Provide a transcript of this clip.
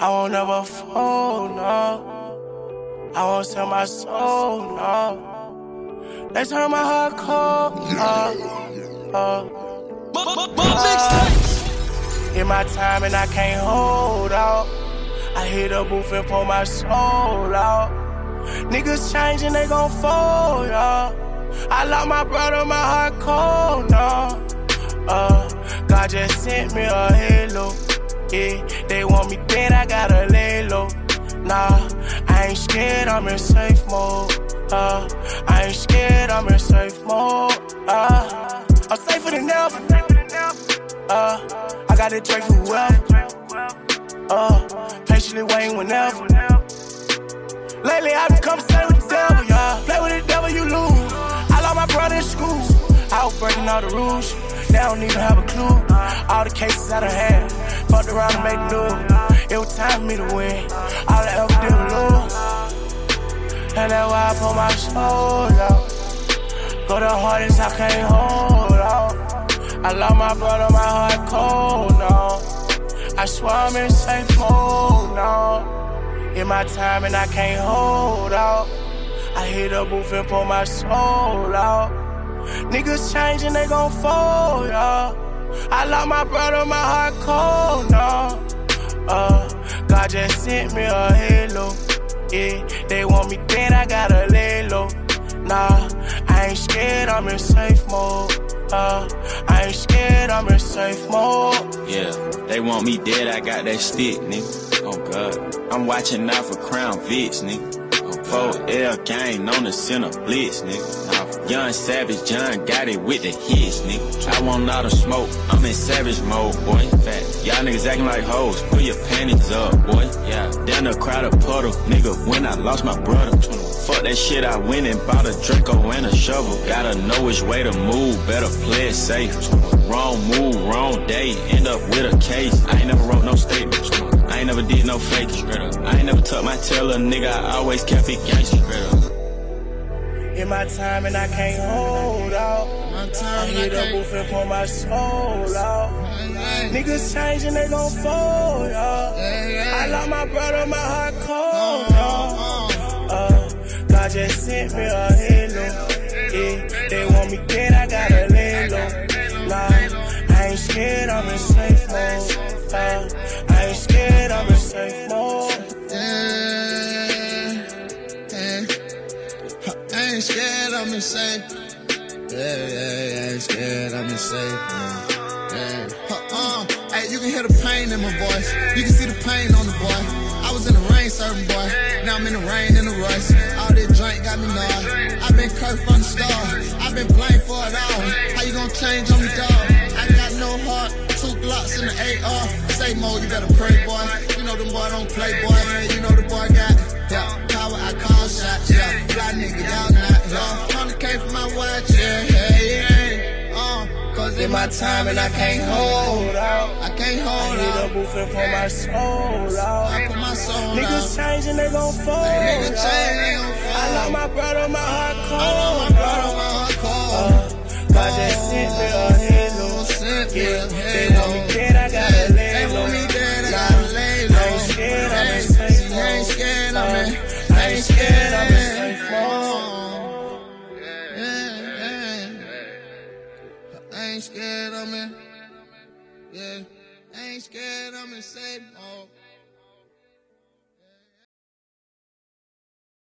I won't ever fold, no. I won't sell my soul, no. They turn my heart cold, uh, uh. uh. In my time and I can't hold out. I hit a booth and pull my soul out. Niggas changing, they gon' fold, y'all. I love my brother, my heart cold, no. Uh, God just sent me a halo. Yeah, they want me dead, I gotta lay low. Nah, I ain't scared, I'm in safe mode. Uh, I ain't scared, I'm in safe mode. Uh, I'm safer than ever. Uh, I got it Drake for whoever. Uh, patiently waiting whenever. Lately I've become stay with the devil, yeah. Play with the devil, you lose. I lost my brother in school. I was breaking all the rules. They don't even have a clue. All the cases out of hand. Fucked around and made news. It was time for me to win. All I ever did was lose. And that's why I put my soul out. Go the hardest I can't hold out. I love my brother, my heart cold now. I swear I'm in safe mode now. In my time and I can't hold out. I hit a booth and pull my soul out. Niggas changing, they gon' fold, yeah. I love my brother, my heart cold, no. Uh, God just sent me a halo. Yeah, they want me dead, I gotta lay low. Nah, I ain't scared, I'm in safe mode. Uh, I ain't scared, I'm in safe mode. Yeah, they want me dead, I got that stick, nigga. Oh God, I'm watching out for Crown Vics, nigga. 4L gang on the center blitz, nigga. Young Savage John got it with the hits, nigga. I want all the smoke, I'm in savage mode, boy. Fat. Y'all niggas acting like hoes, put your panties up, boy. Yeah, down the crowd of puddle, nigga, when I lost my brother. Fuck that shit, I went and bought a Draco and a shovel. Gotta know which way to move, better play it safe. Wrong move, wrong day, end up with a case. I ain't never wrote no statement. I ain't never did no fake. I ain't never tucked my tail, a nigga, I always kept it gangster. In my time and I can't hold out. I hit a booth and pull my soul out. Niggas changing, they gon' fold, y'all. I love my brother, my heart cold, y'all. Uh, God just sent me a halo. Yeah, they want me dead, I gotta lay low. Nah, I ain't scared, I'm in safe mode. Uh, scared, I'm insane. Yeah, yeah, yeah, ain't scared, I'm insane. Yeah, yeah. Uh, hey, you can hear the pain in my voice. You can see the pain on the boy. I was in the rain, serving boy. Now I'm in the rain in the rush. All this drink got me gnawed. I've been cursed from the start. I've been blamed for it all. How you gonna change on me, dog? I got no heart. Two blocks in the AR. Say more, you better pray, boy. You know the boy don't play, boy. You know the boy got yeah, power. I call shots. Yeah, fly nigga, y'all In my time and I can't hold out. I can't I hold hit a out. booth and pull my soul out. I put my soul Niggas out. changing, they gon' fold. Niggas change, they gon' fold. I love my brother, my heart cold. I love my brother, my heart cold. Uh, God just sent me a halo. Sent me a halo. Yeah, I ain't scared, I'm in safe mode. Oh.